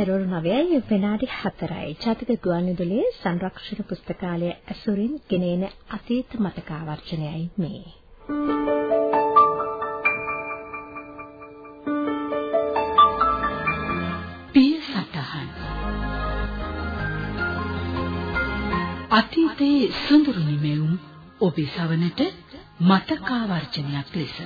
පෙරවරු 9යි විනාඩි 4යි. ජාතික ගුවන්විදුලියේ සංරක්ෂණ පුස්තකාලය ඇසුරින් ගෙනෙන අතීත මතකාවර්ජනයයි මේ. පිය සටහන් අතීතයේ සුඳුරු නිමෙවුම් ඔබේ සවනට මතකාවර්ජනයක් ලෙස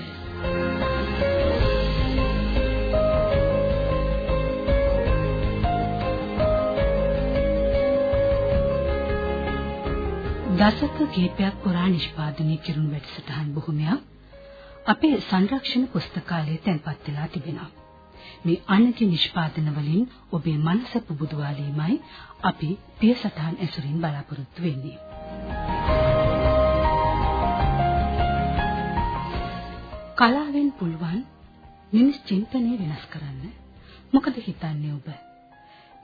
දශක කිහිපයක් පුරා නිෂ්පාදනය කෙරුණු වැඩසටහන් බොහොමයක් අපේ සංරක්ෂණ පුස්තකාලයේ තැන්පත් වෙලා තිබෙනවා. මේ අනගි නිෂ්පාදන වලින් ඔබේ මනස පුබුදුවාලීමයි අපි පියසටහන් ඇසුරින් බලාපොරොත්තු වෙන්නේ. කලාවෙන් පුළුවන් මිනිස් චින්තනය වෙනස් කරන්න. මොකද හිතන්නේ ඔබ?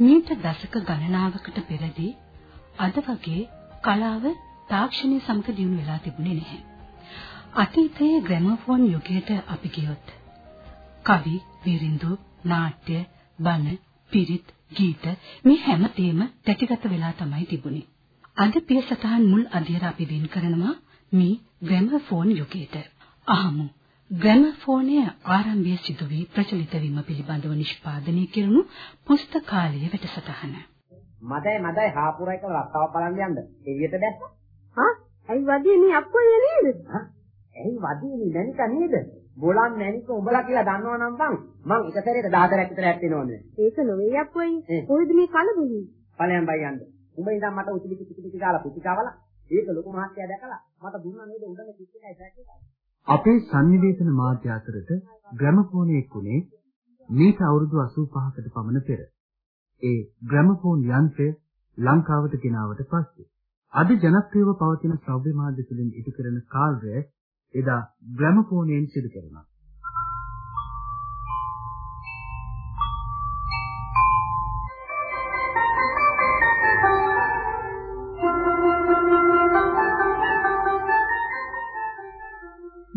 මීට දශක ගණනාවකට පෙරදී අද වගේ කලාව තාක්ෂණය සමග දියුණු වෙලා තිබුණේ නැහැ. අතීතයේ ග්‍රැමෆෝන් යුගයට අපි ගියොත් කවි, විරිඳු, නාට්‍ය, බණ, පිරිත්, ගීත මේ හැමතේම තැටිගත වෙලා තමයි තිබුණේ. අද පිය සටහන් මුල් අධ්‍යයන අපි වෙන් කරනවා මේ ග්‍රැමෆෝන් යුගයට. අහමු ග්‍රැමෆෝනය ආරම්භය සිදු වී ප්‍රචලිත වීම පිළිබඳව නිෂ්පාදනය කෙරුණු පුස්තකාලය වැඩසටහන. මදයි මදයි හාපුරයි කියලා රස්සාව බලන්න යන්න. එළියට දැස්සා. හා? ඇයි වදිනේ අප්පෝ නේද? හා? ඇයි වදිනේ නැනික නේද? බොලන් නැනික උඹලා කියලා දන්නවනම් බං මං එක සැරේට 10 විතර ඇත්තේනෝනේ. ඒක නොවේ අප්පෝයි. කොහෙද මේ කලබලුයි? ඵලයන් බයි යන්න. උඹ ඉඳන් මට උචිලි කිචි කිචි දාලා පුතිකාවලා ඒක ලොකු මහත්තයා දැකලා මට දුන්නා නේද උඩම කිච් එකයි සැක් එකයි. අපේ sannivedana මාධ්‍ය අතරට ග්‍රැමෆෝනයක් උනේ මීට අවුරුදු 85කට පමණ පෙර. ඒ ග්‍රැමෆෝන් යන්ත්‍රය ලංකාවට ගෙනාවට පස්සේ අද ජනප්‍රියව පවතින ශ්‍රව්‍ය මාධ්‍ය තුළින් ඉටු කරන කාර්යය එදා ග්‍රැමෆෝනයෙන් සිදු කරනවා.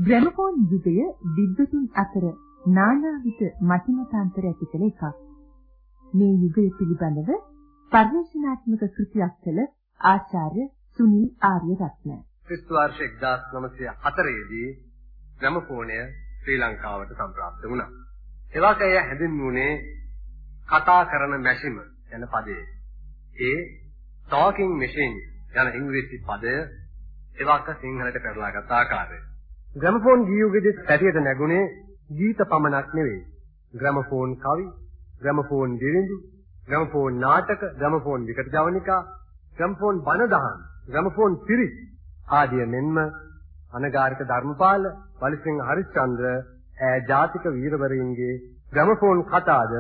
ග්‍රැමෆෝන් යුගය විද්වතුන් අතර නානාවිද මතිමතාන්තර ඇති කළ එකක්. මේ යුගය පිළිබඳව පර්යේෂණාත්මක කෘතියක් කළ ආචාර්ය සුනිල් ආර්යරත්න. ක්‍රිස්තු වර්ෂ 1904 දී ග්‍රැමෆෝනය ශ්‍රී ලංකාවට සම්ප්‍රාප්ත වුණා. එවක එය හැඳින්වුණේ කතා කරන මැෂිම යන පදයේ. ඒ talking machine යන ඉංග්‍රීසි පදය එවක සිංහලට පෙරලාගත් ආකාරය. ග්‍රැමෆෝන් ගීයුගේදී පැටියට නැගුණේ ගීත පමණක් නෙවෙයි. ග්‍රැමෆෝන් කවි, ග්‍රැමෆෝන් දිරිඳු, ග්‍රැමෆෝන් නාටක, ග්‍රැමෆෝන් විකට ජවනිකා, ග්‍රැමෆෝන් බණ දහම්, ග්‍රැමෆෝන් පිරිත් ආදිය මෙන්ම අනගාരിക ධර්මපාල, වලිසිංහ හරිශ්චන්ද්‍ර ඈ ජාතික වීරවරයින්ගේ ග්‍රැමෆෝන් කතාද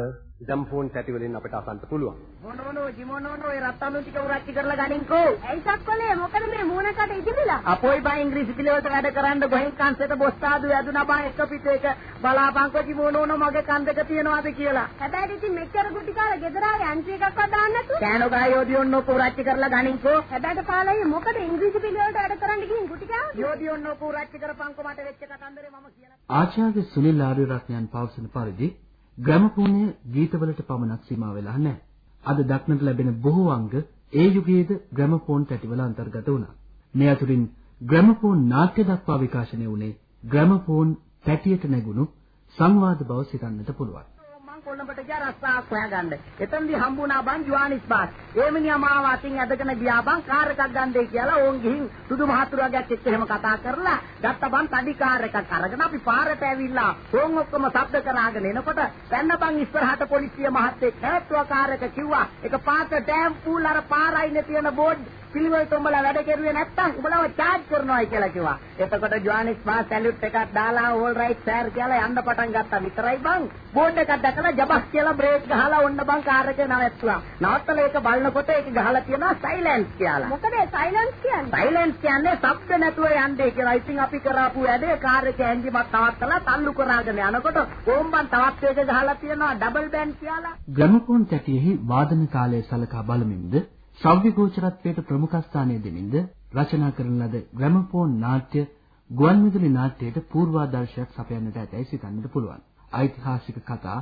ග්‍රැමෆෝන් තැටි වලින් අපිට අසන්න පුළුවන්. මොනෝනෝ ජිමොනෝනෝ ඒ රත්තරන් ටික උරච්චි කරලා ගනින්කෝ. ඇයි සක්කොලේ මොකද මේ මූණකට ඉදිරිලා? අපෝයි බා ඉංග්‍රීසි පිළිවෙලට වැඩ කරන්න ගොහින් කන්සෙට බොස්තාදු ඇදුනා බා එක පිටේක බලාපංකෝ ජිමොනෝනෝ මගේ කන් දෙක තියනවාද කියලා. හැබැයි ඉතින් මෙච්චර ගුටි කාලා ගෙදර ආවේ අන්ති එකක්වත් දාන්න නැතු. කෑනෝ ගායෝදියොන්නෝ පුරච්චි කරලා ගනින්කෝ. හැබැයි පාලයි මොකද ඉංග්‍රීසි පිළිවෙලට වැඩ කරන්න ගිහින් ගුටි කාවද? යෝදියොන්නෝ පුරච්චි කරපංකෝ මට වෙච්ච කතන්දරේ මම කියලා. ආචාර්ය සුනිල් ආර්යරත්නයන් පවසන පරිදි ග්‍රැමෆෝනය ගීතවලට පමණක් සීමා වෙලා නැහැ. අද දක්නට ලැබෙන බොහෝ අංග ඒ යුගයේද ග්‍රැමෆෝන් තැටිවල අන්තර්ගත වුණා. මේ අතුරින් ග්‍රැමෆෝන් නාට්‍ය දක්වා විකාශනය වුණේ ග්‍රැමෆෝන් තැටියට නැගුණු සංවාද බව සිතන්නට පුළුවන්. කොළඹට ගියා රස්සාවක් හොයාගන්න. එතනදී හම්බුණා බං ජුවානිස් බාස්. ඒ මිනිහා මාව අතින් ඇදගෙන ගියා බං කාර් එකක් ගන්නයි කියලා ඕන් ගිහින් සුදු මහතුරුගෙක් එක්ක එහෙම කතා කරලා ගත්ත බං තඩි කාර් එකක් අරගෙන අපි පාරට ඇවිල්ලා ඕන් ඔක්කොම ශබ්ද කරාගෙන එනකොට පැන්න බං ඉස්සරහට පොලිසිය මහත්තයෙක් හැව්තුවා කාර් එක කිව්වා ඒක පාත ඩෑම් පූල් අර පාරයිනේ තියෙන බෝඩ් පිළිවෙලට උඹලා වැඩ කෙරුවේ නැත්තම් උඹලව charge කරනවායි කියලා කිව්වා. එතකොට ජොහානිස් මා සැලියුට් එකක් දාලා ඕල් රයිට් සර් කියලා යන්න පටන් ගත්තා විතරයි බං. බෝඩ් එකක් දැකලා ජබස් කියලා බ්‍රේක් ගහලා ඔන්න බං කාර් එක නවත්තුවා. නවත්තලා ඒක බලනකොට ඒක ගහලා තියෙනවා සයිලන්ස් කියලා. මොකද සයිලන්ස් කියන්නේ? සයිලන්ස් කියන්නේ ශබ්ද නැතුව යන්නේ කියලා. ඉතින් අපි කරාපු වැඩේ කාර් එකේ එන්ජිමක් නවත්තලා තල්ලු කරාගෙන යනකොට ඕම්බන් තවත් එක ගහලා තියෙනවා ඩබල් බෑන්ඩ් කියලා. ග්‍රැමෆෝන් තැටියෙහි වාදන කාලය සලකා බලමින්ද ශ්‍රව්‍ය ගෝචරත්වයට ප්‍රමුඛ ස්ථානය දෙමින්ද රචනා කරන ලද ග්‍රැමෆෝන් නාට්‍ය ගුවන්විදුලි නාට්‍යයට පූර්වාදර්ශයක් සපයන්නට ඇතැයි සිතන්නට පුළුවන්. ඓතිහාසික කතා,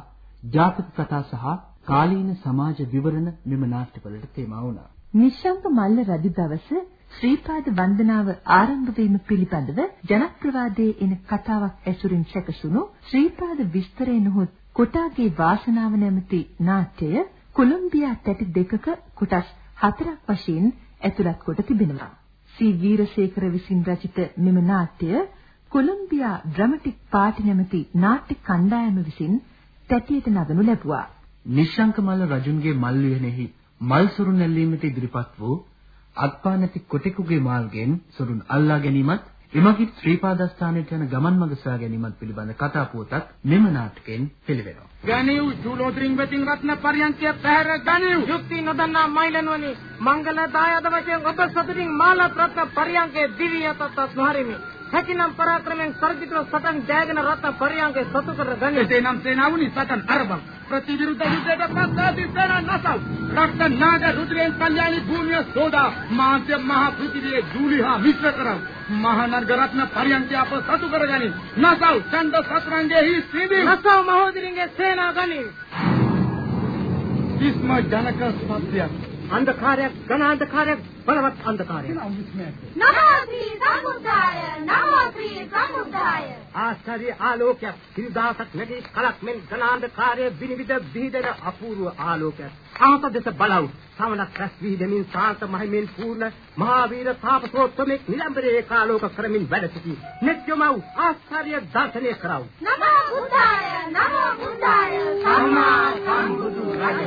ජාතක කතා සහ කාලීන සමාජ විවරණ මෙම නාට්‍යවලට තේමා වුණා. නිශ්ශංක මල්ල රජු දවස ශ්‍රීපාද වන්දනාව ආරම්භ වීම පිළිබඳව ජනප්‍රවාදයේ එන කතාවක් ඇසුරින් සැකසුණු ශ්‍රීපාද විස්තරේ නොහොත් කොටාගේ වාසනාව නැමැති නාට්‍යය කොලොම්බියා තැටි දෙකක කොටස් හතරක් වශයෙන් ඇතුළත් කොට තිබෙනවා. සී වීරසේකර විසින් රචිත මෙම නාට්‍ය කොලොම්බියා ඩ්‍රමැටික් පාටි නැමැති නාට්‍ය කණ්ඩායම විසින් තැටියට නගනු ලැබුවා. නිශ්ශංකමල්ල රජුන්ගේ මල් විහනෙහි මල් සුරුන් ඇල්ලීමට ඉදිරිපත් වූ අත්පා නැති කොටෙකුගේ මාර්ගයෙන් සුරුන් අල්ලා ගැනීමත් එමගින් ශ්‍රීපාදස්ථානයට යන ගමන් මඟ සොයා ගැනීමත් පිළිබඳ කතා පුවතක් මෙම නාටකයෙන් පිළිවෙනවා. ගණිව් චූලෝද්‍රින් වෙතින් රත්න පරියන්කය පැහැර ගණිව්. යුක්ති නොදන්නා මයිලන්වනි මංගල දායද වශයෙන් ඔබ සතුටින් මාලා රත්න පරියන්කේ දිව්‍ය තත්ත්ව නොහරිමි හැකිනම් පරාක්‍රමයෙන් සර්ජිත සටන් ජයගෙන රත්න පරියන්කේ සතු කර ගනි එසේනම් සේනාවුනි සටන් අරබම් ප්‍රතිවිරුද්ධ යුද්ධයට ප්‍රස්තාපි සේනා නසල් රක්ත නාග රුධිරෙන් කල්යාණි භූමිය සෝදා මාත්‍ය මහ පෘථිවියේ ජූලිහා මිශ්‍ර කරව මහනර්ග රත්න පරියන්කේ අප සතු කරගනි. නසල් ඡන්ද සතරංගේහි සීදී නසල් මහෝදරින්ගේ සේනා ගනි විස්ම ජනක සත්‍යයක් අන්ධකාරයක් ඝන අන්ධකාරයක් බලවත් අන්ධකාරයක්. නමෝ ශ්‍රී සම්බුද්ධාය නමෝ ශ්‍රී සම්බුද්ධාය ආශ්චර්ය ආලෝකයක් සිරිදාසක් නැති කලක් මෙන් ඝන අන්ධකාරයේ විනිවිද බිහිදෙන අපූර්ව ආලෝකයක්. ආත දෙස බලව් සමනක් රැස් වී දෙමින් සාන්ත මහිමෙන් පූර්ණ මහාවීර තාපසෝත්තමෙක් නිලම්බරේ කාලෝක කරමින් වැඩ සිටි නිත්‍යමව් ආශ්චර්ය දර්ශනය කරව. නමෝ බුද්ධාය නමෝ බුද්ධාය සම්මා සම්බුදු රජ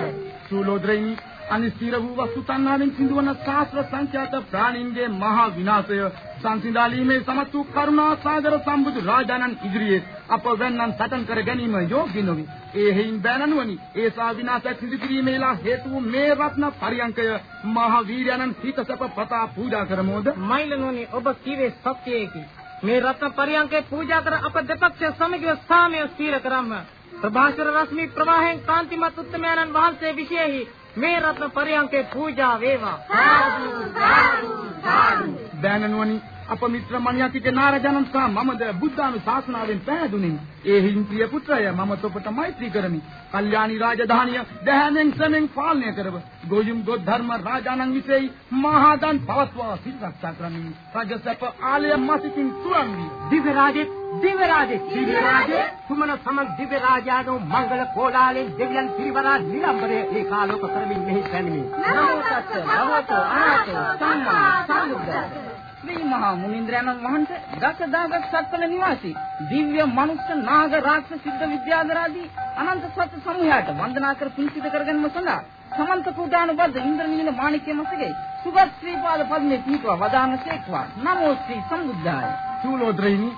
සූලෝද්‍රයිනි අනිස්තිර වූ වස්තු තණ්හාවෙන් සිදුවන සාස්ත්‍ර සංඛ්‍යාත ප්‍රාණීන්ගේ මහා විනාශය සංසිඳාලීමේ සමත් වූ කරුණා සාගර සම්බුදු රාජානන් ඉදිරියේ අප වෙන්නන් සටන් කර ගැනීම යෝග්‍ය නොවේ. ඒ හේයින් බෑනනුවනි ඒ සා විනාශයක් සිදු කිරීමේලා හේතු වූ මේ රත්න පරියංකය මහා වීරයන්න් හිත සැප පතා පූජා කරමෝද? මයිලනෝනි ඔබ කීවේ සත්‍යයේකි. මේ රත්න පරියංකේ පූජා කර අප දෙපක්ෂ සමගිව සාමය ස්ථිර කරම්ම. ප්‍රභාෂර රශ්මි ප්‍රවාහයෙන් කාන්තිමත් උත්තමයන්න් වහන්සේ විශේෂයි මේ රත්න පරියන්කේ පූජා වේවා සාදු සාදු සාදු බෑනනුවනි අප මිත්‍ර මණ්‍යතික නාරජනන් සහ මමද බුද්ධානු ශාසනාවෙන් පැහැදුනින් ඒ හිම්පිය පුත්‍රය මම තොපට මෛත්‍රී කරමි. කල්යාණි රාජධානිය දැහැමෙන් ශ්‍රමෙන් පාලනය කරව. ගෝයුම් ගොත් ධර්ම රාජානන් විසෙයි. මහා දන් පවත්වා සිල් රක්ෂා කරමින්. රජසප ආලය මසිතින් තුරන් වී දිව්‍ය රාජේ දිව්‍ය රාජේ දිව්‍ය රාජේ සුමන සමන් දිව්‍ය රාජානෝ මංගල කෝලාලෙන් දෙවියන් පිරිවරා නිලම්බරේ ඒකාලෝක කරමින් මෙහි පැමිණි. නමෝ තස්ස භගවතු අරහතෝ සම්මා සම්බුද්දස්ස ශ්‍රී මහා මුනිంద్రයන්න් වහන්සේ දසදාගත් සත්වල නිවාසී දිව්‍ය මනුෂ්‍ය නාග රාක්ෂස සිද්ධ විද්‍යාධරාදී අනන්ත සත්ත්ව සමූහයට වන්දනා කර පිංසිත කරගැනීම සඳහා සමන්ත කුඩානුබද්ධ ඉන්ද්‍රනීල මාණික්‍ය මසගේ සුගත ශ්‍රීපාද පද්මේ පීඨව වදානසේක්වා නමෝ ශ්‍රී සම්බුද්ධාය. චූලෝද්‍රයිනි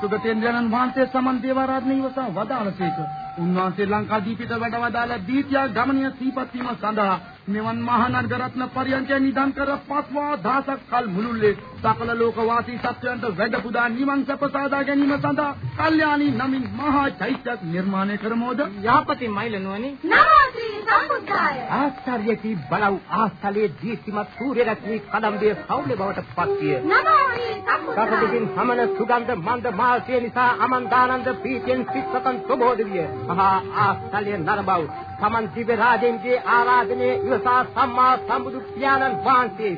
සුගතේන්ද්‍රයන්න් වහන්සේ සමන් දේවාරාධන ඉවසා වදාළසේක උන්වහන්සේ ලංකාදීපිට වැඩ වදාළ දීත්‍යා ගමනීය සීපත් වීම සඳහා මෙවන් මහානර්ග රත්න පරියන්කය නිදන් කර පස්වා දහසක් කල් මුළුල්ලේ සකල ලෝක වාසී සත්වයන්ට වැඩ පුදා නිවන් සප සාදා ගැනීම සඳහා කල්යාණී නමින් මහා චෛත්‍යයක් නිර්මාණය කරමෝද? යහපති මයිලනුවනි. නමෝ ශ්‍රී සම්බුද්ධාය. ආශ්චර්යකී බලව් ආස්තලේ දීප්තිමත් සූර්ය රශ්මි කදම්බේ සෞම්‍ය බවට පත්විය. නමෝ ශ්‍රී සම්බුද්ධාය. සමන සුගන්ධ මන්ද මාසය නිසා අමන්දානන්ද පීතියෙන් සිත්සතන් ප්‍රබෝධ විය. මහා ආස්තලේ නරබව් සමන් දිව්‍ය රාජෙන්ගේ ආරාධනයේ ඉවසා සම්මා සම්බුදු පියාණන් වහන්සේ.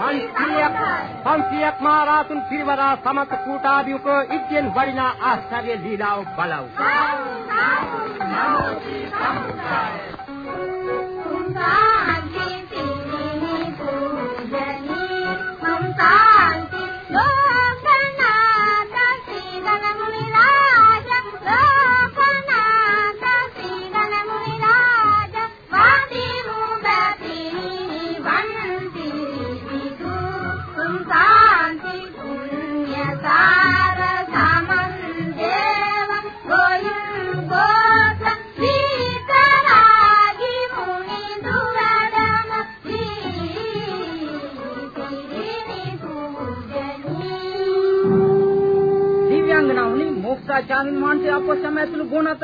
පන්සියක් පන්සියක් මහා රාතුන් පිරිවරා සමත කූටාභියුක ඉද්දෙන් වඩිනා ආශ්චර්ය ලීලාව බලව්. නමෝ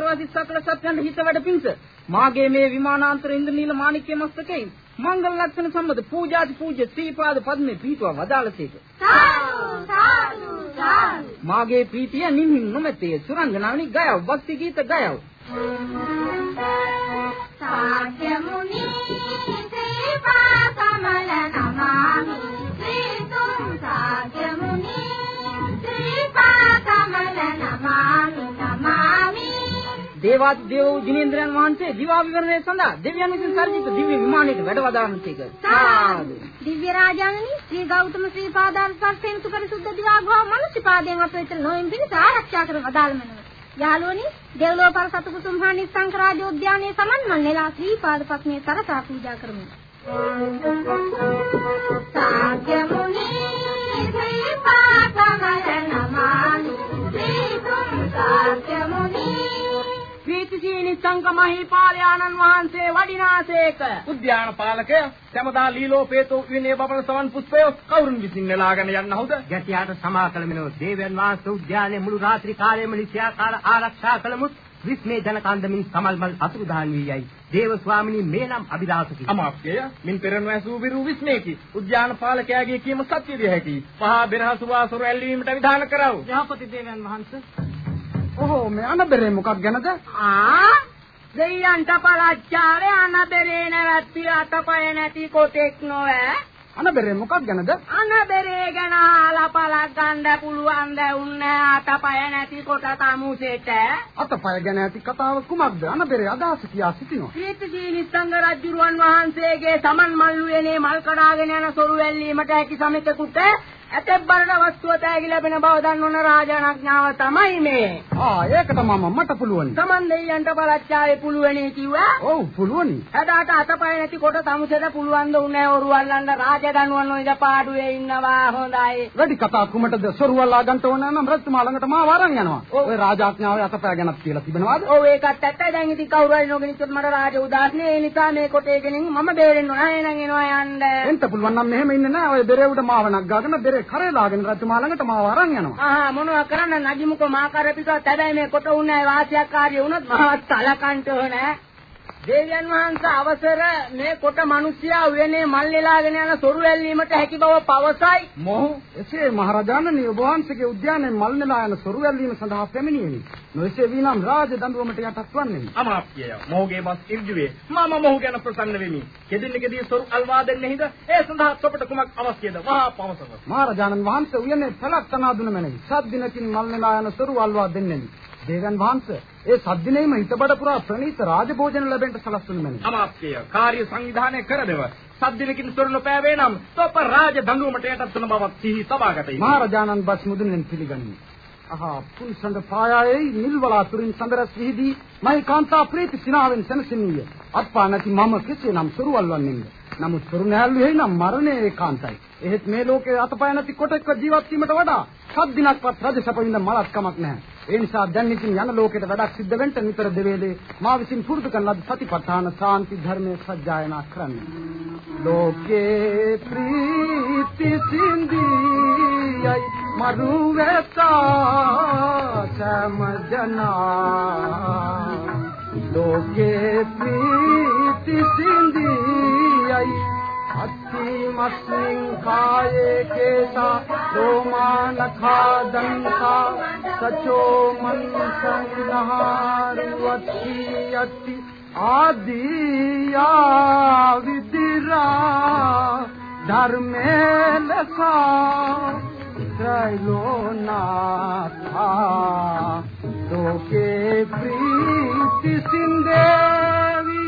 ඇතුළු ගුණතරවාදී සකල සත්‍යයන් හිත වැඩ පිංස මාගේ මේ විමානාන්තර ඉන්ද්‍රනීල මාණික්‍ය මස්තකේ මංගල ලක්ෂණ සම්බන්ධ පූජාති පූජ්‍ය ශ්‍රීපාද පද්මේ පීඨව වදාළසේක. සාදු සාදු සාදු මාගේ ප්‍රීතිය නිමින් නොමැතේ සුරංගනාවනි ගයව භක්ති ගීත ගයව. Thank you. සාක්‍යමුනි ශ්‍රීපා කමල නමාමි. දේවාදී දේව ජිනේන්ද්‍රයන් වහන්සේ දිවා විවරණය සඳහා දෙවියන් විසින් සර්ජිත දිව්‍ය විමානයට වැඩ වදාරන්නට සාදු. දිව්‍ය රාජාංගනි ශ්‍රී ගෞතම ශ්‍රී පාදාන් ස්පර්ශයෙන් සුපරිසුද්ධ දිවාග්‍රහ මනුෂ්‍ය පාදයෙන් අප වෙත නොයින් පිණිස ආරක්ෂා කර වදාළමනව යාළුවනි දෙව්ලොව පර සතු කුසුම් හා නිස්සංක රාජෝද්‍යානයේ සමන්මන් නෙලා ශ්‍රී පාද පත්මේ තරසා පූජා කරමු. සාක්‍ය මුනි ශ්‍රී පාදමල නමාමි. ශ්‍රී තුම් සාක්‍ය මුනි ප්‍රීතිශීලී සංකමහිපාලයාණන් වහන්සේ වඩිනාසේක උද්‍යාන පාලකය සමදා ලීලෝපේතෝ විනේ බබන සවන් පුෂ්පය කවුරුන් විසින් නෙලාගෙන යන්නවද? ගැටියාට සමා කළ මෙනෝ දේවයන් වහන්සේ උද්‍යානයේ මුළු රාත්‍රී කාලයේම නිශ්‍යාකාර ආරක්ෂා කළමුත් විස්මේ ජනකාන්දමින් සමල්මල් අතුරුදහන් වී යයි. දේව ස්වාමිනී මේ නම් අභිදාසකි. අමාත්‍යය මින් පෙරණ ඇසූ විරු විස්මේකි. උද්‍යාන පාලකයාගේ කීම සත්‍ය දිය හැකි. පහ බෙරහසු වාසුර ඇල්ලීමට විධාන කරව. යහපති දේවයන් වහන්සේ ඔහො මේ අනබෙරේ මොකක් ගැනද? ආ දෙයයන්ට පලච්චාවේ අනබෙරේ නැවැත්ති අතපය නැති කොටෙක් නොවෑ අනබෙරේ මොකක් ගැනද? අනබෙරේ ගැන අහලා පලක් ගන්න පුළුවන් දැවුන්නේ අතපය නැති කොට තමුසෙට අතපය ගැන ඇති කතාව කුමක්ද? අනබෙරේ අදහස කියා සිටිනවා. සංඝ රජුරුවන් වහන්සේගේ සමන් මල් වේනේ මල් කඩාගෙන යන සොරු වැල්ලීමට හැකි සමිතෙකුට ඇතැම් බරණ වස්තුව තෑගි ලැබෙන බව දන්වන රාජානඥාව තමයි මේ. ආ ඒකට මම මට පුළුවන්. සමන් දෙයියන්ට බලච්චාවේ පුළුවනේ කිව්වා. ඔව් පුළුවනි. එදාට අතපය නැති කොට තමුසෙට පුළුවන් ද උන්නේ ඔරුවල්ලන්න රාජදනුවන් ඔය පාඩුවේ ඉන්නවා හොඳයි. වැඩි කතා කුමටද සොරුවල්ලා ගන්න ඕන නම් රජතුමා ළඟට මාව අරන් යනවා. ඔය රාජාඥාවේ අතපය ගැනත් කියලා තිබෙනවාද? ඔව් ඒකත් ඇත්තයි. දැන් ඉතින් කවුරු හරි නොගෙනිච්චොත් මට රාජ උදාස්නේ ඒ නිසා මේ කොටේ ගෙනින් මම බේරෙන්න ඕන. එහෙනම් එනවා යන්න. එන්ට පුළුවන් නම් මෙහෙම ඉන්නේ නැහැ. ඔය බෙරේ උඩ මාව නග්ගාගෙන බෙරේ කරේ දාගෙන රජතුමා ළඟට මාව අරන් යනවා. ආහා මොනවා කරන්න නගිමුකෝ මා කරපිටවත් හැබැයි මේ කොට උන්නේ වාසියක්කාරිය වුණොත් මහත් තලකන්ට ඕනේ. දේවයන් වහන්සේ අවසර මේ කොට මිනිසයා උයනේ මල් ලෙලාගෙන යන සොරු ඇල්ලීමට හැකි බව පවසයි. මොහු එසේ මහරජාණනි ඔබ වහන්සේගේ උද්‍යානයේ මල් නෙලා යන සොරු ඇල්ලීම සඳහා පැමිණියෙමි. නොඑසේ වීනම් රාජ දඬුවමට යටත් වන්නේමි. අමාත්‍යය මොහුගේ බස් ඉර්ජුවේ මම මොහු ගැන ප්‍රසන්න වෙමි. කෙදින්නකදී සොරු අල්වා දෙන්නේ හිඳ ඒ සඳහා ඔබට කුමක් අවශ්‍යද? වහා පවසව. මහරජාණන් වහන්සේ උයනේ පළක් තනා දුන මැනවි. සත් දිනකින් මල් නෙලා යන සොරු අල්වා දෙන්නේමි. දේවයන් වහන්සේ ඒ සද්දිනේම හිතබඩ පුරා ප්‍රණීත රාජභෝජන ලැබෙන්න සලස්වනු මැනවි. අමාත්‍යය කාර්ය සංවිධානය කරදෙව. සද්දිනකින් සොරු නොපෑවේ නම් තොප රාජ දඬුවමට යටත් වන බවක් සිහි තබාගතයි. මහරජාණන් බස් මුදුනෙන් පිළිගනිමි. අහා පුන්සඳ පායායේ නිල්වලාතුරින් සඳරස් විහිදී මයි කාන්තා ප්‍රීති සිනාවෙන් සැනසෙන්නීය. අත්පා නැති මම කෙසේනම් සොරුවල් වන්නේද? නමුත් සොරු නැහැල්ලු හේනම් මරණය ඒකාන්තයි. එහෙත් මේ ලෝකේ අතපය නැති කොටෙක්ව ජීවත් වීමට වඩා සත් දිනක්වත් රජ සැපින්ද මලක් කමක් නැහැ. ඒ නිසා දැන් ඉතින් යන ලෝකෙට වැඩක් සිද්ධ වෙන්න නිතර දෙවේලේ මා විසින් පුරුදු කරන ලද සතිපට්ඨාන සාන්ති ධර්මයේ සජ්ජායනා කරන්න. ලෝකේ ප්‍රීති සින්දියයි මරු වෙතා සමජනා ලෝකේ ප්‍රීති සින්දියයි अस्मिन् काये केसा दो मान खा सचो मन आदिया विदिरा धर्मे लसा त्रैलो नाथा दो प्रीति सिंदेवी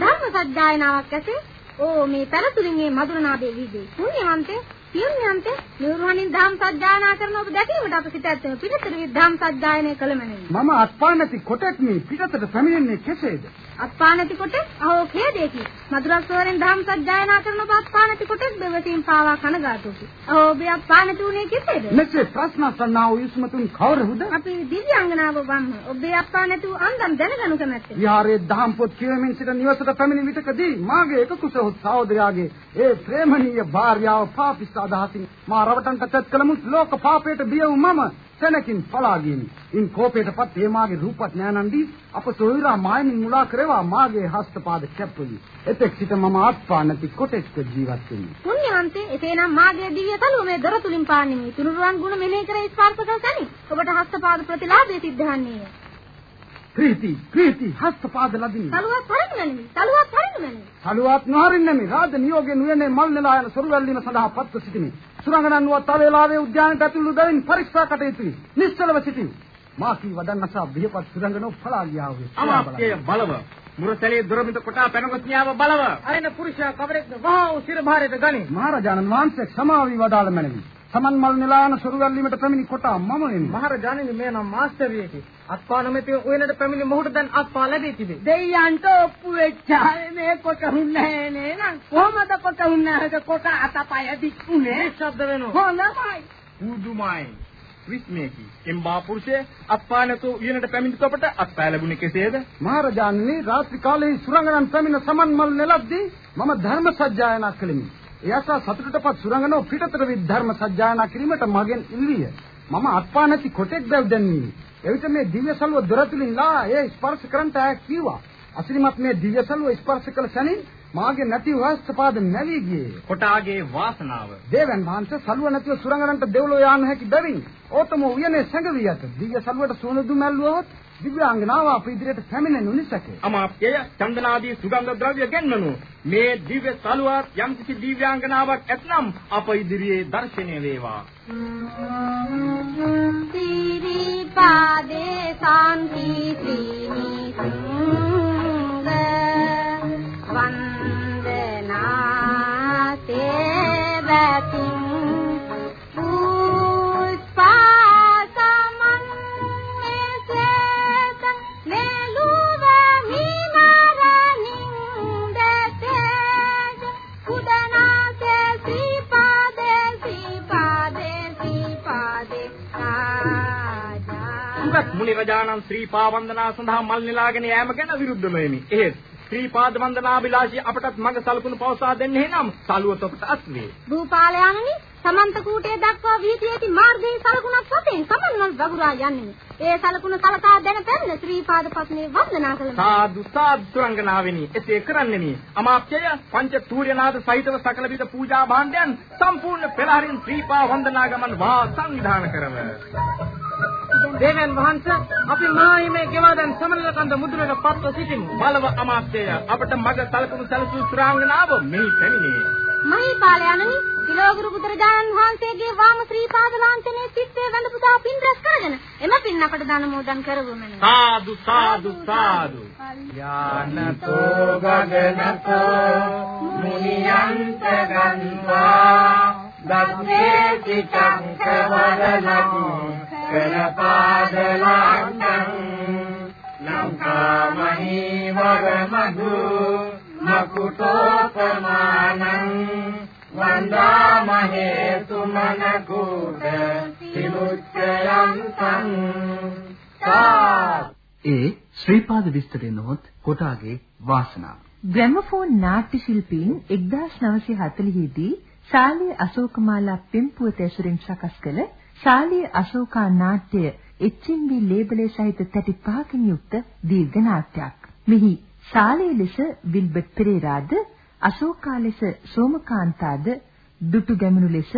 धर्म सद्धाय नावक कसे ඕ මේ පෙරතුලින් මේ මధుරනාදේ වීදී පුණ්‍යවන්තේ පියුණ්‍යන්තේ නිර්වාණින් ධම් සත්‍යායනා කරන ඔබ දැකීමට අප සිත ඇත්තේ පිටතට විධම් සත්‍යායනය කළ මැනවි මම අත්පා නැති කොටෙක් මේ පිටතට පැමිණෙන්නේ කෙසේද? අත්පා නැති කොට අහෝ ඛේදේකි මధుරස්වරෙන් ධම් සත්‍යායනා කරන ඔබ අත්පා නැති කොටෙක් දෙවසින් පාවා කනගාටුකි. අහෝ ඔබ අත්පා නැති උනේ කෙසේද? මෙසේ ප්‍රශ්න සන්නා වූ යුස්මතුන් කවරහුද අපි දිව්‍යාංගනාව වම්ම. ඔබේ අත්පා නැති වූ අන්දම් දැනගනු කැමැත්තේ. විහාරයේ දහම් පොත් කියවමින් සිට නිවසට පැමිණි විටකදී මාගේ එක කුසහොත් සහෝදරයාගේ ඒ ප්‍රේමණීය භාර්යාව පාපිස්ස අදහසින් මා රවටන්ට තත් කළමුත් ලෝක පාපයට බිය වූ මම සැනකින් පලා ගියමි. ඉන් කෝපයටපත් ඒ මාගේ රූපත් නෑනන්දී අප සොයුරා මායමින් මුලා කරවා මාගේ හස්තපාද කැප්පුලි. එතෙක් සිට මම ආත්පා නැති කොටෙක්ව ජීවත් වෙමි. පුණ්‍යවන්තේ එසේනම් මාගේ දිව්‍ය තලුව මේ දොර තුලින් පාන්නේ තුනුරුවන් ගුණ මෙනෙහි කර ස්පර්ශ කර තනි. ඔබට හස්තපාද ප්‍රතිලාභය සිද්ධ වන්නේය. ප්‍රීති ප්‍රීති. හස්තපාද ලදිනි සලුවත් හරින්න නෙමෙයි. සලුවත් හරින්න නෙමෙයි. සලුවත් නොහරින්නමි රාජ නියෝගයෙන් උයනේ මල් නෙලා යන සොරුවැල්ලීම සඳහා පත්ව සිටිමි. සුරංගනන් නුව තව වේලාවේ උද්‍යානයට ඇතුළු බැවින් පරීක්ෂා කටයුතුයි නිශ්චලව සිටිමි. මා කී වදන්නසා බියපත් සුරංගනෝ පලා ගියා වේ අමාත්‍ය බලව. මුරතලේ දොරමිත කොටා පැනගොස් න්යාව බලව. අරින පුරුෂයා කවරෙක්ද? වහා වූ සිර භාරයට ගනි. මහරජාණන් වහන්සේ සමාවි වදාළ මැනවි සමන් මල් නෙලා යන සොරුවැල්ලීමට පැමිණි කොටා මම වෙමි මහරජාණනි මේ නම් මාස්ටර්යෙකි. අත්පා නොමැති උයනට පැමිණි මොහුට දැන් අත්පා ලැබී තිබේ. දෙයයන්ට ඔප්පු වෙච්චාය මේ කොට හුන්නේ නේනම් කොහමද කොට හුන්නේ කොට අතපය දික්ුනේ ශබ්ද වෙනවා. හොඳයි පුදුමයි විස්මේකි එම්බා පුරුෂය අත්පා නැතු උයනට පැමිණි තොපට අත්පා ලැබුණේ කෙසේද මහරජාණනි රාත්‍රී කාලයේ සුරංගනන් පැමිණ සමන් මල් නෙලද්දී මම ධර්ම සජ්ජායනා කළෙමි. එයසා සතුටටපත් සුරංගනෝ පිටතට වී ධර්ම සජ්ජායනා කිරීමට මගෙන් ඉල්විය. මම අත්පා නැති කොටෙක් දැව් දැන්වීමි. එවිට මේ දිව්‍ය සල්ව දොරතුලින් ලා ඒ ස්පර්ශ කරන්ට ආ කීවා. අසිරිමත් මේ දිව්‍ය සල්ව ස්පර්ශ කළ සැනින් මාගේ නැති වස්තපාද නැවී ගියේ. කොටාගේ වාසනාව දේවන් වහන්සේ සල්ව නැතිව සුරංගනන්ට දෙව්ලෝ යාම හැකි බැවින් ඕතම උයනේ සැඟවී ඇත. දිව්‍ය සල්වට සුවඳු මැල්ලුවොත් දිව්‍යාංගනාව අප ඉදිරියට පැමිණෙනු නිසැකේ. අමාත්‍යය චන්දනාදී සුගන්ධ ද්‍රව්‍ය ගෙන්වනු මේ දිව්‍ය තලුවත් යම්කිසි දිව්‍යාංගනාවක් ඇතනම් අප ඉදිරියේ දර්ශනය වේවා සිරිපාදේ සාන්ති ත්‍රිනිසංග වන්දනා සේවතින් පුෂ්පාසමන් ශ්‍රී පා වන්දනා සඳහා මල් නෙලාගෙන යෑම ගැන විරුද්ධ වෙමි. එහෙත් ශ්‍රී පාද වන්දනා විලාසී අපටත් මඟ සලකුණු පවසා දෙන්නේ නම් සලුව තොපට අස්වේ. භූපාලයන්නි සමන්ත කූටේ දක්වා වීදී ඇති මාර්ගයේ සලකුණක් සතෙන් සමන්වල් වගුරා යන්නේ. ඒ සලකුණ සලකා දැන පැමිණ ශ්‍රී පාද පත්නේ වන්දනා කළා. සාදු සාදු සුරංගනාවෙනි එසේ කරන්නෙමි. අමාත්‍යය පංච තූර්යනාද සහිතව සකල විද පූජා භාණ්ඩයන් සම්පූර්ණ පෙරහරින් ශ්‍රී පා වන්දනා ගමන් වා සංවිධාන කරව. දේවයන් වහන්සේ අපි මහාහිමේ ගෙවා දැන් සමනල කන්ද මුදුනට පත්ව සිටිමු. බලව අමාත්‍යය අපට මඟ සලකුණු සැලසූ සුරාංගනාව මෙහි පැමිණේ. මහීපාලයන්නි තිලෝගුරු බුදුරජාණන් වහන්සේගේ වාම ශ්‍රී පාද ලාංඡනයේ සිත්තේ වැඳ පුදා පින් රැස් කරගෙන එම පින් අපට දාන මෝදන් කරවමු. සාදු සාදු සාදු යානතෝ ගගනතෝ මුනියන්ත ගන්වා දස්සේ සිතං කවදලති කනපාදලංකං ලංකාමහි වරමදු මකුටෝපමානං වන්දාමහේ සුමනකුට සිමුච්චයන්තං සා ඒ ශ්‍රීපාද විස්තරේ නොහොත් කොටාගේ වාසනාව. ග්‍රැමෆෝන් නාට්‍ය ශිල්පීන් 1940 දී ශාලීය අශෝකමාලා පිම්පුවත ඇසුරින් සකස් කළ ශාලීය අශෝකා නාට්‍ය HMV ලේබලේ සහිත තැටි පහකින් යුක්ත දීර්ඝ නාට්‍යයක්. මෙහි ශාලීය ලෙස විල්බර්ට් පෙරේරාද අශෝකා ලෙස සෝමකාන්තාද දුටු ගැමුණු ලෙස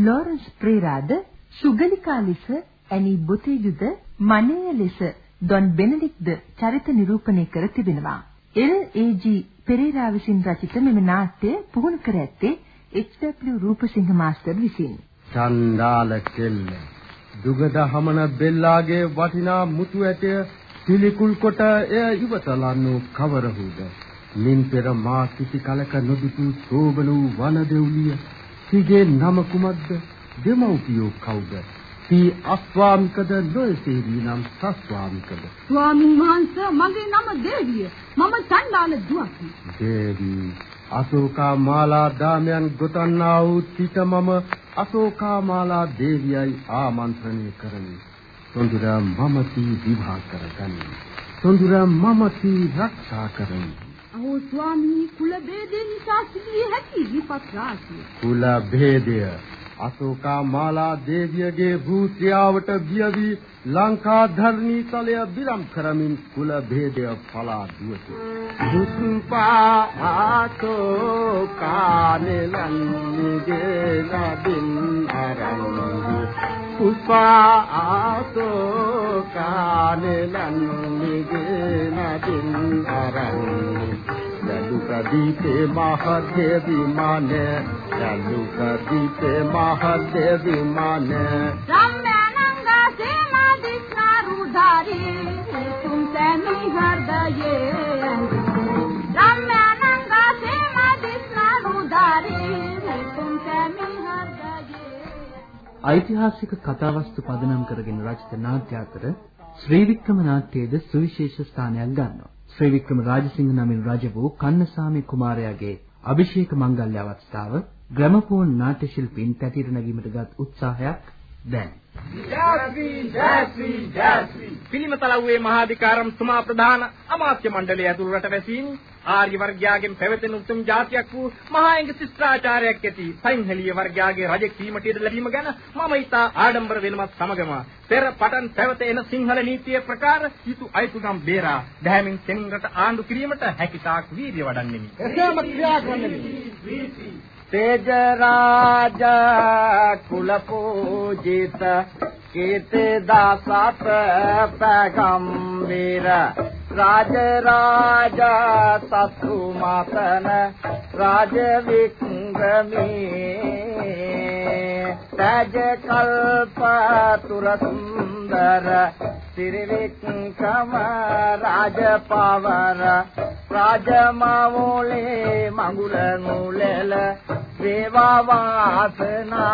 ලෝරන්ස් පෙරේරාද සුගලිකා ලෙස ඇනි බොතේජුද මනේය ලෙස ඩොන් බෙනඩික්ද චරිත නිරූපණය කර තිබෙනවා. L A.G.. පෙරේරා විසින් රචිත මෙම නාට්‍ය පුහුණු කර ඇත්තේ එච්.ඩබ්ලිව් රූපසිංහ මාස්ටර් විසින්. චණ්ඩාල කෙල්ල දුගද හමන බෙල්ලාගේ වටිනා මුතු ඇටය පිළිකුල් කොට එය ඉවතලන්නු කවරහුද? මින් පෙර මා කිසි කලක නොදුටු සෝබන වූ වන දෙව්ලිය සිගේ නම කුමක්ද? දෙමව්පියෝ කවුද? සී අස්වාමිකද නොයසේවි නම් සස්වාමිකද? ස්වාමීන් වහන්සේ මගේ නම දේවිය. මම චණ්ඩාල දුවකි. දේවී අශෝකා මාලා දාමයන් ගොතන්නා වූ සිට මම අශෝකා මාලා දේවියයි ආමන්ත්‍රණය කරමි. සොඳුර මමති විවාහ කරගනි. සොඳුර මමති රක්ෂා කරමි. අහෝ ස්වාමී කුල ભેදේ නිසා සිදුවිය හැකි විපත් රාශිය. කුල ભેදය අශෝකා මාලා දේවියගේ භූත්‍යාවට බියවි ලංකා ධර්ණී තලය බිරම් කරමින් කුල ભેදය පලා දුවති. දුස්පා ආතෝ කානෙලන්ගේ නබින් අරන් පුස්පා ආතෝ කානේ නන්නිගේ නදින් අරන්නේ යලු කදීපේ මහදේ විමානේ යලු කදීපේ මහදේ විමානේ රම්මනංගා සේමා දිස්නා රුධාරී තුම් සැමි හෘදයේ රම්මනංගා සේමා දිස්නා රුධාරී තුම් සැමි හෘදයේ ඓතිහාසික කතාවස්තු පදනම් කරගෙන රචිත නාට්‍ය අතර ශ්‍රී වික්‍රම නාට්‍යයේද සුවිශේෂ ස්ථානයක් ගන්නවා. ශ්‍රී වික්‍රම රාජසිංහ නමින් රජ වූ කන්නසාමි කුමාරයාගේ අභිෂේක මංගල්‍ය අවස්ථාව ග්‍රැමෆෝන් නාට්‍ය ශිල්පීන් පැතිර නැගීමට ගත් උත්සාහයක් දැන්. ජාස්වි ජාස්වි ජාස්වි පිළිමතලව්වේ මහාධිකාරම් තුමා ප්‍රධාන අමාත්‍ය මණ්ඩලය ඇතුළු රටවැසීන් ආර්ය වර්ගයාගෙන් පැවතෙන උතුම් ජාතියක් වූ මහා එංග ශිෂ්ටාචාරයක් ඇති සයින්හලිය වර්ගයාගේ රජෙක් වීමට ඉඩ ලැබීම ගැන මම ඊට ආඩම්බර වෙනමත් සමගම පෙර පටන් පැවත එන සිංහල නීතියේ ප්‍රකාර යුතු අයිතුකම් බේරා දැහැමින් තෙමින් රට ආණ්ඩු කිරීමට හැකියතාක් වීර්ය වඩන්නෙමි. එසේම ක්‍රියා කරන්නෙමි තේජ රාජ කුල පූජිත කීර්ති දාසත් පැගම්බීර රාජ රාජ සතු මාතන රාජ වික්‍රමී තජ කල්ප තුර සුන්දර සිරිවික්‍රම රාජ පවර රාජ මවුලේ මඟුල නුලෙල වේවා වාසනා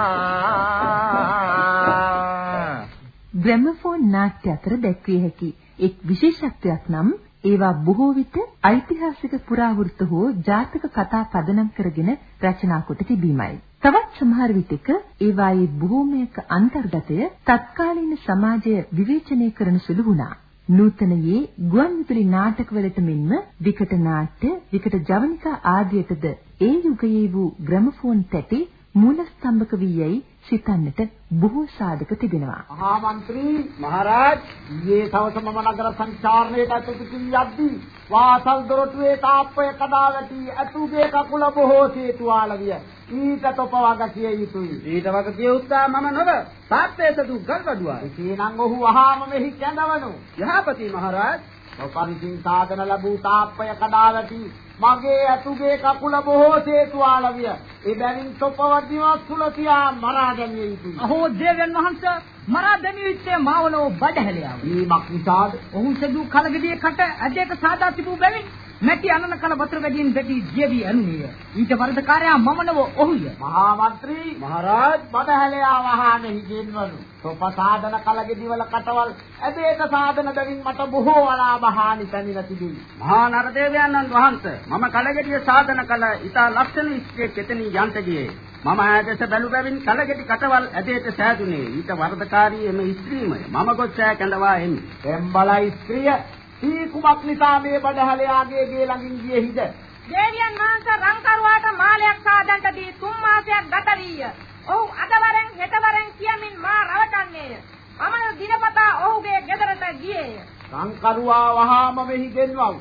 ග්‍රැමෆෝන් නාට්‍ය අතර දැක්විය හැකි එක් විශේෂත්වයක් නම් ඒවා බොහෝ විට ඓතිහාසික පුරාවෘත්ත හෝ ජාතක කතා පදනම් කරගෙන රචනා කොට තිබීමයි. තවත් සමහර විටක ඒවායේ බොහෝමයක අන්තර්ගතය තත්කාලීන සමාජය විවේචනය කරන සුළු වුණා. නූතනයේ ගුවන්විදුලි නාටකවලට මෙන්ම විකට නාට්‍ය, විකට ජවනිකා ආදියටද ඒ යුගයේ වූ ග්‍රැමෆෝන් තැටි මූලස්තම්භක වී යයි සිතන්නට බොහෝ සාධක තිබෙනවා. මහා මන්ත්‍රී මහරජ ඊයේ සවස මම නගර සංචාරණයට අතුතු යද්දී වාසල් දොරටුවේ තාප්පය කඩා වැටි අතුගේ කකුල බොහෝ සේතුවාල විය. ඊට තොප වග කිය යුතුයි. ඊට වග කිය උත්තා මම නොව තාප්පේ සතු ගල්බඩුවා. එසේනම් ඔහු වහාම මෙහි කැඳවනු. යහපති මහරජ ඔපරිසින් සාධන ලැබූ තාප්පය කඩා වැටි මගේ ඇතුගේ කකුල බොහෝ සේතුවාල විය. එබැවින් තොපවදිවත් සුලතියා මරා දැමිය යුතුයි. අහෝ දේවයන් වහන්සේ මරා දැමිය යුත්තේ මාවනෝ බඩහැලියාව. ඊමක් නිසාද? ඔවුන් සදු කලගෙඩියේ කට ඇදේක සාදා තිබූ බැවින් මැටි අනන කල වතුර වැඩියෙන් දෙටි ජීවි අනුනිය. ඊට වරදකාරයා මම නව ඔහුය. මහා මන්ත්‍රී මහරජ බඩහැලයා වහානේ හිගෙන්වනු. තොප සාධන කලගෙඩිවල කටවල් ඇදේක සාධන බැවින් මට බොහෝ අලාභහානි පැමිණ තිබේ. මහා නරදේවයන්න් වහන්සේ මම කලගෙඩිය සාධන කල ඉතා ලක්ෂණ ඉස්කේ කෙතෙනි යන්ට ගියේ. මම ආදේශ බැලු බැවින් කලගෙඩි කටවල් ඇදේට සෑදුනේ. ඊට වරදකාරී එම ස්ත්‍රීමය. මම ගොස් සෑ කැඳවා එමි. එම්බලයි ස්ත්‍රිය සී කුමක් නිසා මේ බඩහැලයාගේ ගේ ළඟින් ගියේහිද? දේවියන් වහන්සේ රංකරුවාට මාලයක් සාදන්ට දී තුන් මාසයක් ගත වීය. ඔහු අදවරෙන් හෙටවරෙන් කියමින් මා රවටන්නේය. මම දිනපතා ඔහුගේ ගෙදරට ගියේය. සංකරුවා වහාම මෙහි ගෙන්වව්.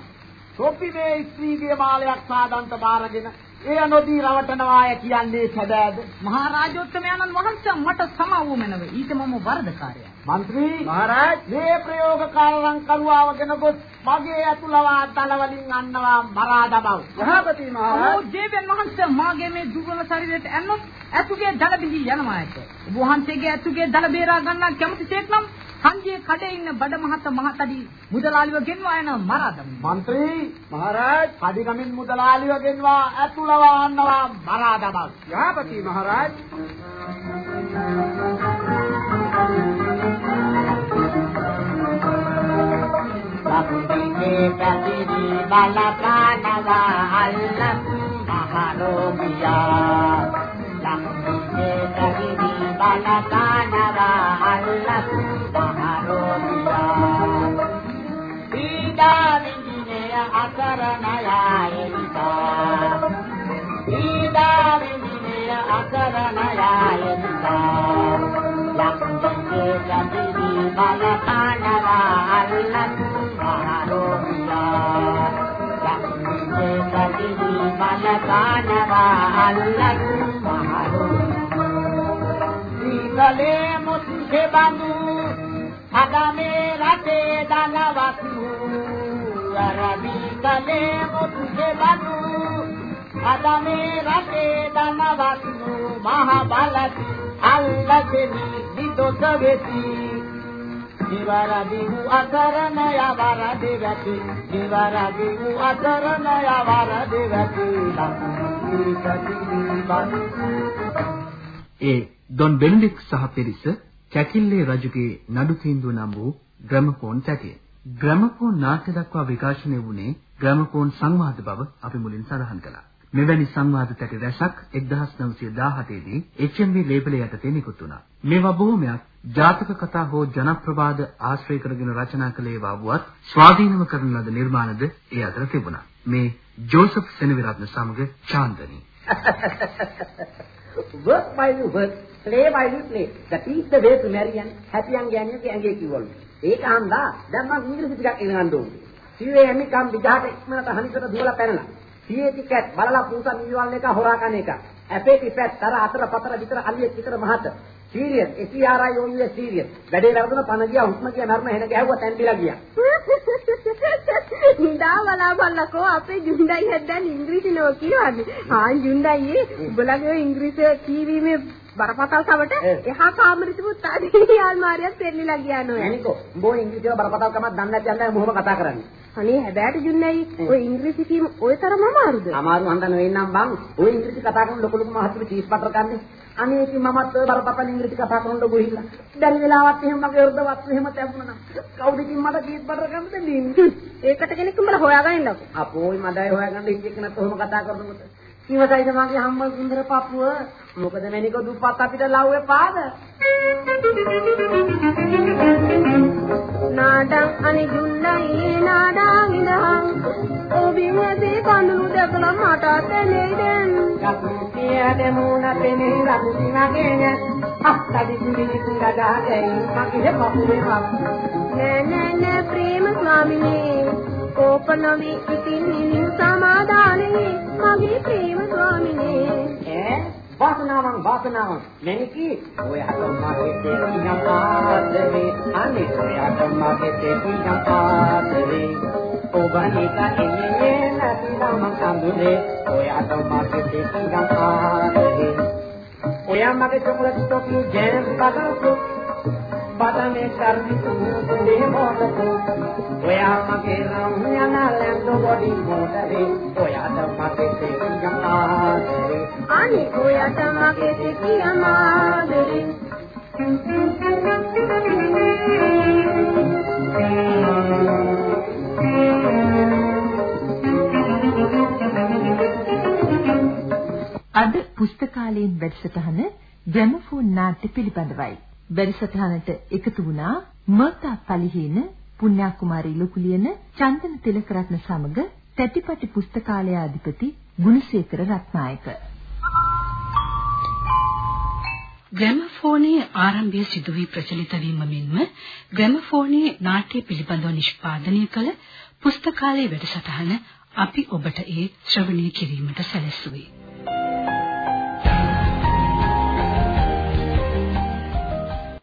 සොපි මේ ස්ත්‍රීගේ මාලයක් සාදන්ත බාරගෙන එය නොදී රවටනවාය කියන්නේ සැබෑද? මහා රාජෝත්තමයන්න් වහන්සේ මට සමාවු මැනව. ඊට මම වරදකාරයා. මන්ත්‍රී මහරජ මේ ප්‍රයෝගකාර රංකරුවාවගෙන ගොස් මගේ ඇතුළවා තල වලින් අන්නවා මරා දමව්. යහපති මහරජ ඔව් දේවයන් වහන්සේ මාගේ මේ දුර්වල ශරීරයට ඇන්නොත් ඇතුගේ දල බිහි යනවා ඇත. ඔබ වහන්සේගේ ඇතුගේ දල බේරා ගන්න කැමතිසේක් නම් හන්දියේ කඩේ ඉන්න බඩ මහත මහතඩි මුදලාලිව ගෙන්වා එන මරා දමනවා. මන්ත්‍රී මහරජ කඩිගමින් මුදලාලිව ගෙන්වා ඇතුළවා අන්නවා මරා දමව්. යහපති මහරජ ලක්ෂිතේ පැතිරි බලපානවා අල්ලස් මහරෝගියා. ලක්ෂිතේ පැතිරි බලපානවා අල්ලස් මහරෝගියා. පීඩා විඳිනේ අකරණයයි විතා පීඩා විඳිනේ අකරණයයි විතා ලක්ෂිතේ පැතිරි බලපානවා අල්ලස් සීතලේ මුත්කේ බඳු අද මේ රටේ ධනවත් වූ අරබි කලේ මුත්තේ බඳු අද මේ රටේ ධනවත් වූ මහ බලති අල්ලගෙන විදොත වෙති. දිවරදි වූ අකරණ යවරදි වැටි දිවරදි වූ අකරණ යවරදි වැටි ඒ ඩොන් බෙනඩික් සහ පිරිස කැකිල්ලේ රජුගේ නඩු තීන්දුව නම් වූ ග්‍රැමෆෝන් තැටිය. ග්‍රැමෆෝන් නාට්‍ය දක්වා විකාශනය වුණේ ග්‍රැමෆෝන් සංවාද බව අපි මුලින් සඳහන් කළා. මෙවැනි සංවාද තැටි රැසක් 1917 දී HMV ලේබලය යටතේ නිකුත් වුණා. මේවා බොහෝමයක් ජාතක කතා හෝ ජනප්‍රවාද ආශ්‍රය කරගෙන රචනා කළ ඒවා වුවත් ස්වාධීනව කරන ලද නිර්මාණද ඒ අතර තිබුණා. මේ ජෝසප් සෙනවිරත්න සමග Chandani. work while you work, play while you play. That is the way to marry and happy young ගෑණියගේ ඇඟේ කිව්වලු. ඒක හන්දා දැන් මම ඉංග්‍රීසි ටිකක් ඉගෙන ගන්න ඕනේ. සීවේ එමිකම් විජාට ඉක්මනට හනිකට දුවලා පැනලා. සීයේ ටිකට් බලලා පුංසා නිවිවල් එක හොරා කන එක. ඇපේ පිපැත් තර අතර පතර විතර අලියෙක් විතර මහත. Serious SRI OUS serious. වැඩේ වැරදුන පණ ගියා හුස්ම ගියා මරණ හෙන ගැහුවා තැන්පිලා ගියා. හින්දා බලා බලකෝ අපේ ජුන්ඩයි හැද්දන් ඉංග්‍රීසි නෝ කියවන්නේ. ආ ජුන්ඩයි උඹලගේ ඉංග්‍රීසි කීවීමේ බරපතල කමට එහා කාමරෙ තිබුත් ආදී අල්මාරියක් පෙරලිලා ගියා නෝ. එනිකෝ උඹෝ ඉංග්‍රීසි වල බරපතල කමක් දන්නේ නැති අnder මොහොම කතා කරන්නේ. අනේ හැබැයි ජුන්නයි ඔය ඉංග්‍රීසි කීම ඔය තරම අමාරුද? අමාරු හන්ද නෙවෙයි නම් බං. ඔය ඉංග්‍රීසි කතා කරන ලොකු ලොකු මහත්තු චීස් පටර කන්නේ. අනේ ඉතින් මමත් ඔය බරපතල ඉංග්‍රීසි කතා කරනකොට ගොහිල්ලා. දැන් වෙලාවත් එහෙම මගේ වෘදවත් එහෙම නම් කවුද ඉතින් මට චීස් පටර කන්න දෙන්නේ? ඒකට කෙනෙක් උඹලා හොයාගන්නකො. අපෝයි මඩයි හොයාගන්න ඉන්නේ කෙනෙක් ඔහොම කතා කරනකොට. ඉවසයිද මගේ හම්බ සුන්දර පපුව මොකද මැනික දුප්පත් අපිට ලව්වේ පාද නාඩං අනි ජුන්නයි නාඩං ඉඳහන්. ඔබිමේ කඳුළු දැකලා මට තැනේ දැන්. කපුතිය දෙමුණ පෙනේ රතුසි මගේ අත්තදි සුලි කුඩා ගහයි මගේ පපුවේ නෑ නෑ නෑ ප්‍රේම ස්වාමිනේ. කෝප නොවි ඉතින් නිමින් සමාදානේ මගේ ප්‍රේම ස්වාමිනේ වාසනාවන් වාසනාවන්. මෙනිකි ඔය අතම්මාගේ තේරුම් ආදරේ. අනේ ඔය අතම්මාගේ තේරුම් ආදරේ. ඔබනික එන්නේ නැතිනම් කඳුලේ ඔය අතම්මාගේ තේරුම් ආදරේ. ඔය මගේ චොකලට් ටොපි ජෑම් බගල්කෝ බඩනේ කරවිතු මුදේ මොඩකෝ ඔයා මගේ නම් යන ලැන්ඩෝ බොඩි මොඩරේ ඔයාට මගේ අද පුස්තකාලයෙන් වැඩසටහන ග්‍රැමෆෝන් නාට්‍ය පිළිබඳවයි. වැඩසටහනට එකතු වුණා මර්තා පලිහින පුණ්‍යා කුමාරී ලොකුලියන චන්දන තිලකරත්න සමග තැටිපටි පුස්තකාලය අධිපති ගුණසේකර රත්නායක ග්‍රැමෆෝනයේ ආරම්භය සිදු වී ප්‍රචලිත වීම මෙන්ම ග්‍රැමෆෝනයේ නාට්‍ය පිළිබඳව නිෂ්පාදනය කළ පුස්තකාලයේ වැඩසටහන අපි ඔබට ඒ ශ්‍රවණය කිරීමට සැලැස්සුවේ.